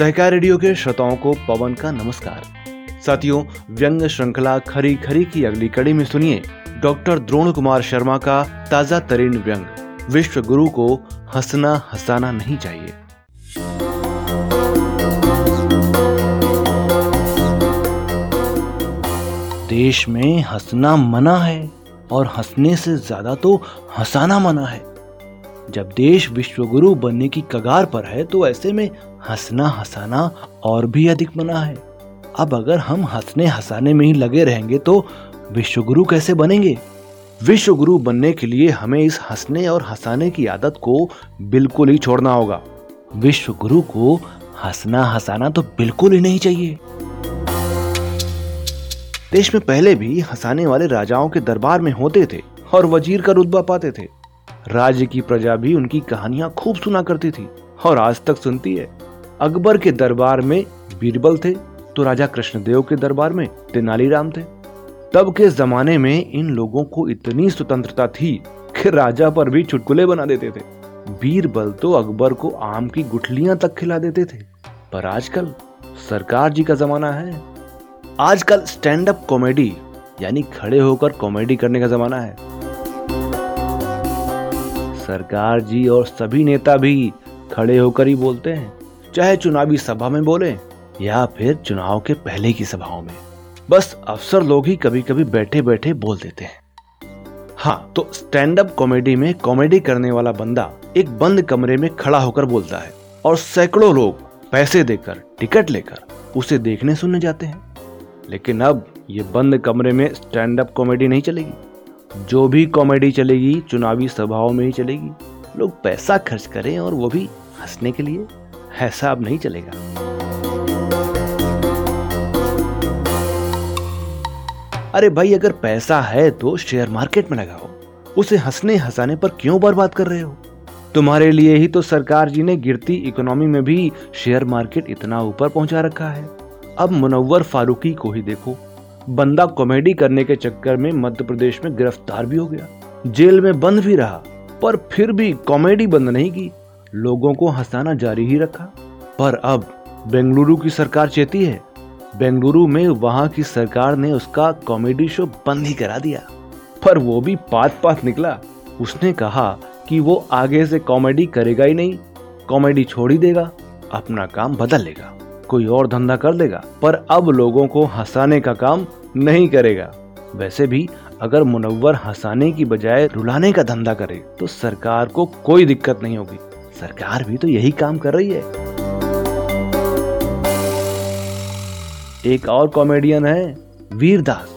सहकार radio के श्रोताओं को पवन का नमस्कार। साथियों, व्यंग श्रृंखला खरी खरी की अगली कड़ी में सुनिए डॉक्टर द्रोण कुमार शर्मा का ताज़ा तरीन व्यंग। विश्व गुरु को हंसना हंसाना नहीं चाहिए। देश में हंसना मना है और हंसने से ज़्यादा तो हंसाना मना है। जब देश विश्वगुरु बनने की कगार पर है तो ऐसे में हंसना हंसाना और भी अधिक मना है। अब अगर हम हंसने हंसाने में ही लगे रहेंगे तो विश्वगुरु कैसे बनेंगे? विश्वगुरु बनने के लिए हमें इस हंसने और हंसाने की आदत को बिल्कुल ही छोड़ना होगा। विश्वगुरु को हंसना हंसाना तो बिल्कुल ही नहीं चाहिए। देश में पहले भी हंसाने वाले राजाओं के दरबार में होते थे और वज़ीर का रुतबा पाते थे। राज्य की प्रजा भी उनकी कहानियाँ खूब सुना करती थी और आज तक सुनती है। अकबर के दरबार में बीरबल थे तो राजा कृष्णदेव के दरबार में तेनालीराम थे। तब के जमाने में इन लोगों को इतनी स्वतंत्रता थी कि राजा पर भी चुटकुले बना देते थे। बीरबल तो अकबर को आम की गुठलियाँ तक खिला देते थे। पर आजकल सरकार जी का जमाना है। आजकल स्टैंड अप कॉमेडी, यानी खड़े होकर कॉमेडी करने का जमाना है। सरकार जी और सभी नेता भी खड़े होकर ही बोलते हैं। चाहे चुनावी सभा में बोले या फिर चुनाव के पहले की सभाओं में। बस अफसर लोग ही कभी कभी बैठे बैठे बोल देते हैं। हाँ तो स्टैंड अप कॉमेडी में कॉमेडी करने वाला बंदा एक बंद कमरे में खड़ा होकर बोलता है और सैकड़ों लोग पैसे देकर, टिकट लेकर उसे देखने सुनने जाते हैं। लेकिन अब ये बंद कमरे में स्टैंड अप कॉमेडी नहीं चलेगी। जो भी कॉमेडी चलेगी, चुनावी सभाओं में ही चलेगी। लोग पैसा खर्च करें और वो भी हंसने के लिए। ऐसा अब नहीं चलेगा। अरे भाई, अगर पैसा है तो शेयर मार्केट में लगाओ। उसे हंसने हंसाने पर क्यों बर्बाद कर रहे हो? तुम्हारे लिए ही तो सरकार जी ने गिरती इकोनॉमी में भी शेयर मार्केट इतना ऊपर पहुँचा रखा है। अब मुनव्वर फारूकी को ही देखो। बंदा कॉमेडी करने के चक्कर में मध्य प्रदेश में गिरफ़्तार भी हो गया। जेल में बंद भी रहा, पर फिर भी कॉमेडी बंद नहीं की। लोगों को हंसाना जारी ही रखा। पर अब बेंगलुरु की सरकार चेती है। बेंगलुरु में वहाँ की सरकार ने उसका कॉमेडी शो बंद ही करा दिया। पर वो भी पात पात निकला। उसने कहा कि वो आगे से कॉमेडी करेगा ही नहीं। कॉमेडी छोड़ ही देगा। अपना काम बदल लेगा। कोई और धंधा कर लेगा पर अब लोगों को हंसाने का काम नहीं करेगा। वैसे भी, अगर मुनव्वर हंसाने की बजाय रुलाने का धंधा करे तो सरकार को कोई दिक्कत नहीं होगी। सरकार भी तो यही काम कर रही है। एक और कॉमेडियन है वीरदास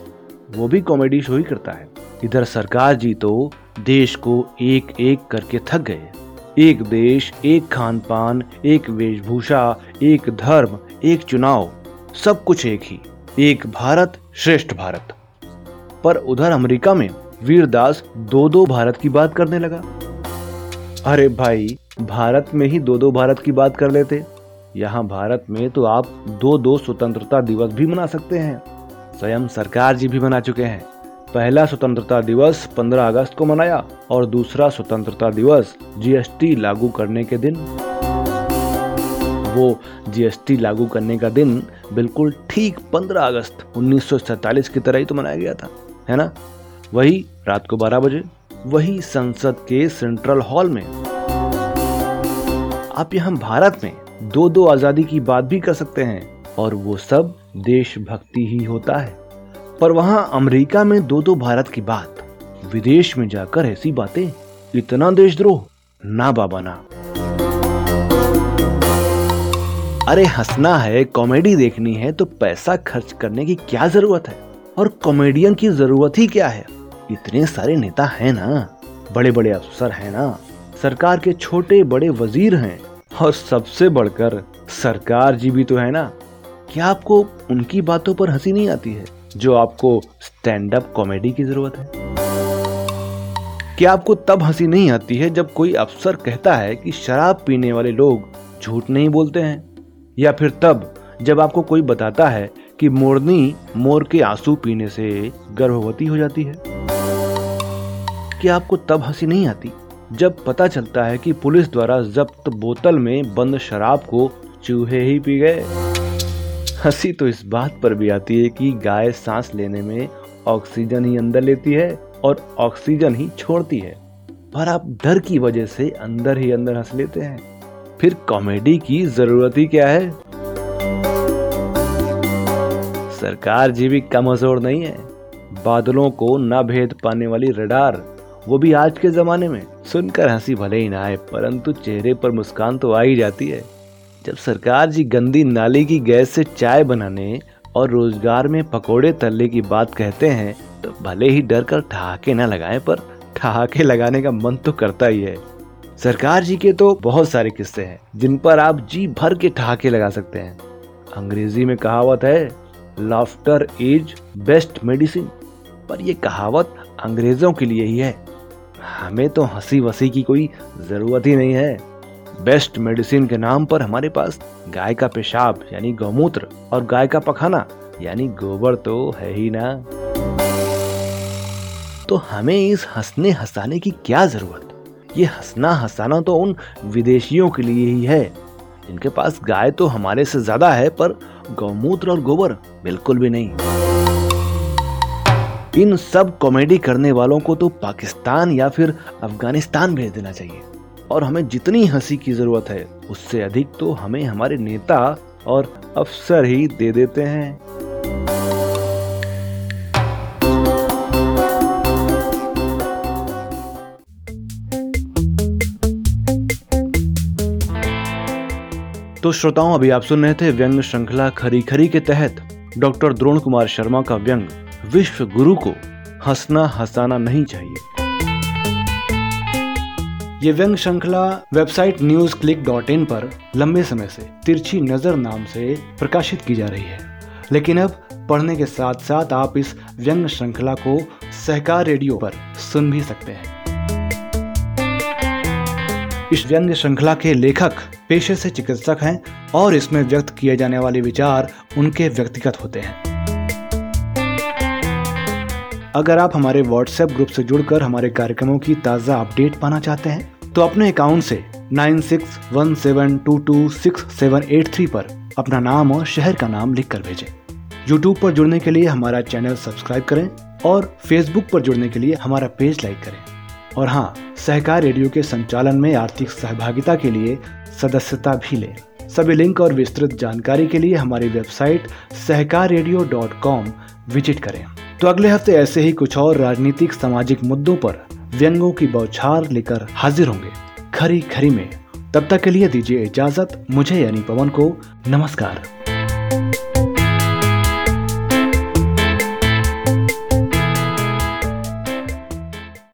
वो भी कॉमेडी शो ही करता है। इधर सरकार जी तो देश को एक एक करके थक गए। एक देश, एक खान पान एक वेशभूषा, एक धर्म, एक चुनाव, सब कुछ एक ही। एक भारत, श्रेष्ठ भारत। पर उधर अमेरिका में वीरदास दो दो भारत की बात करने लगा। अरे भाई, भारत में ही दो दो भारत की बात कर लेते। यहाँ भारत में तो आप दो दो स्वतंत्रता दिवस भी मना सकते हैं। स्वयं सरकार जी भी मना चुके हैं। पहला स्वतंत्रता दिवस 15 अगस्त को मनाया और दूसरा स्वतंत्रता दिवस जीएसटी लागू करने के दिन। वो जीएसटी लागू करने का दिन बिल्कुल ठीक 15 अगस्त 1947 की तरह ही तो मनाया गया था, है ना? वही रात को 12 बजे, वही संसद के सेंट्रल हॉल में। आप यहाँ भारत में दो दो आज़ादी की बात भी कर सकते हैं और वो सब देशभक्ति ही होता है। पर वहाँ अमेरिका में दो दो भारत की बात, विदेश में जाकर ऐसी बातें, इतना देशद्रोह, ना बाबा ना। अरे हंसना है, कॉमेडी देखनी है तो पैसा खर्च करने की क्या ज़रूरत है? और कॉमेडियन की ज़रूरत ही क्या है? इतने सारे नेता हैं ना बड़े बड़े अफसर हैं ना, सरकार के छोटे बड़े वज़ीर हैं, और सबसे बढ़कर सरकार जी भी तो है ना। क्या आपको उनकी बातों पर हँसी नहीं आती है? जो आपको स्टैंड अप कॉमेडी की ज़रूरत है। क्या आपको तब हँसी नहीं आती है जब कोई अफसर कहता है कि शराब पीने वाले लोग झूठ नहीं बोलते हैं। या फिर तब, जब आपको कोई बताता है कि मोरनी मोर के आँसू पीने से गर्भवती हो जाती है। क्या आपको तब हँसी नहीं आती जब पता चलता है कि पुलिस द्वारा जब्त बोतल में बंद शराब को चूहे ही पी गए। हँसी तो इस बात पर भी आती है कि गाय सांस लेने में ऑक्सीजन ही अंदर लेती है और ऑक्सीजन ही छोड़ती है। पर आप डर की वजह से अंदर ही अंदर हंस लेते हैं। फिर कॉमेडी की ज़रूरत ही क्या है? सरकार जी भी कम हजोर नहीं है। बादलों को न भेद पाने वाली रडार, वो भी आज के जमाने में। सुनकर हँसी भले ही ना आए, परंतु चेहरे पर मुस्कान तो आ ही जाती है। जब सरकार जी गंदी नाली की गैस से चाय बनाने और रोज़गार में पकोड़े तलने की बात कहते हैं तो भले ही डर कर ठहाके न लगाए, पर ठहाके लगाने का मन तो करता ही है। सरकार जी के तो बहुत सारे किस्से हैं, जिन पर आप जी भर के ठहाके लगा सकते हैं। अंग्रेज़ी में कहावत है लाफ्टर इज़ बेस्ट मेडिसिन पर यह कहावत अंग्रेज़ों के लिए ही है। हमें तो हँसी वसी की कोई ज़रूरत ही नहीं है। बेस्ट मेडिसिन के नाम पर हमारे पास गाय का पेशाब, यानी गौमूत्र, और गाय का पखाना, यानी गोबर तो है ही ना। तो हमें इस हंसने हंसाने की क्या ज़रूरत? ये हंसना हंसाना तो उन विदेशियों के लिए ही है। जिनके पास गाय तो हमारे से ज़्यादा है, पर गौमूत्र और गोबर बिल्कुल भी नहीं। इन सब कॉमेडी करने वालों को तो पाकिस्तान या फिर अफ़गानिस्तान भेज देना चाहिए। और हमें जितनी हँसी की ज़रूरत है, उससे अधिक तो हमें हमारे नेता और अफसर ही दे देते हैं। तो श्रोताओं, अभी आप सुन रहे थे व्यंग श्रृंखला खरी खरी के तहत डॉक्टर द्रोण कुमार शर्मा का व्यंग, विश्व गुरु को हंसना हंसाना नहीं चाहिए। ये व्यंग श्रृंखला website news click dot in पर लंबे समय से तिरछी नज़र नाम से प्रकाशित की जा रही है। लेकिन अब पढ़ने के साथ साथ आप इस व्यंग श्रृंखला को सहकार रेडियो पर सुन भी सकते हैं। इस व्यंग श्रृंखला के लेखक, पेशे से चिकित्सक हैं और इसमें व्यक्त किए जाने वाले विचार उनके व्यक्तिगत होते हैं। अगर आप हमारे व्हाट्सएप ग्रुप से जुड़कर हमारे कार्यक्रमों की ताज़ा अपडेट पाना चाहते हैं तो अपने अकाउंट से 9617226783 पर अपना नाम और शहर का नाम लिख कर भेजें। यूट्यूब पर जुड़ने के लिए हमारा चैनल सब्सक्राइब करें और फेसबुक पर जुड़ने के लिए हमारा पेज लाइक करें। और हाँ सहकार रेडियो के संचालन में आर्थिक सहभागिता के लिए सदस्यता भी लें। सभी लिंक और विस्तृत जानकारी के लिए हमारी website Sahkar radio dot com visit करें। तो अगले हफ़्ते ऐसे ही कुछ और राजनीतिक सामाजिक मुद्दों पर व्यंगों की बौछार लेकर हाजिर होंगे। खरी खरी में। तब तक के लिए दीजिए इजाज़त। मुझे यानी पवन को नमस्कार।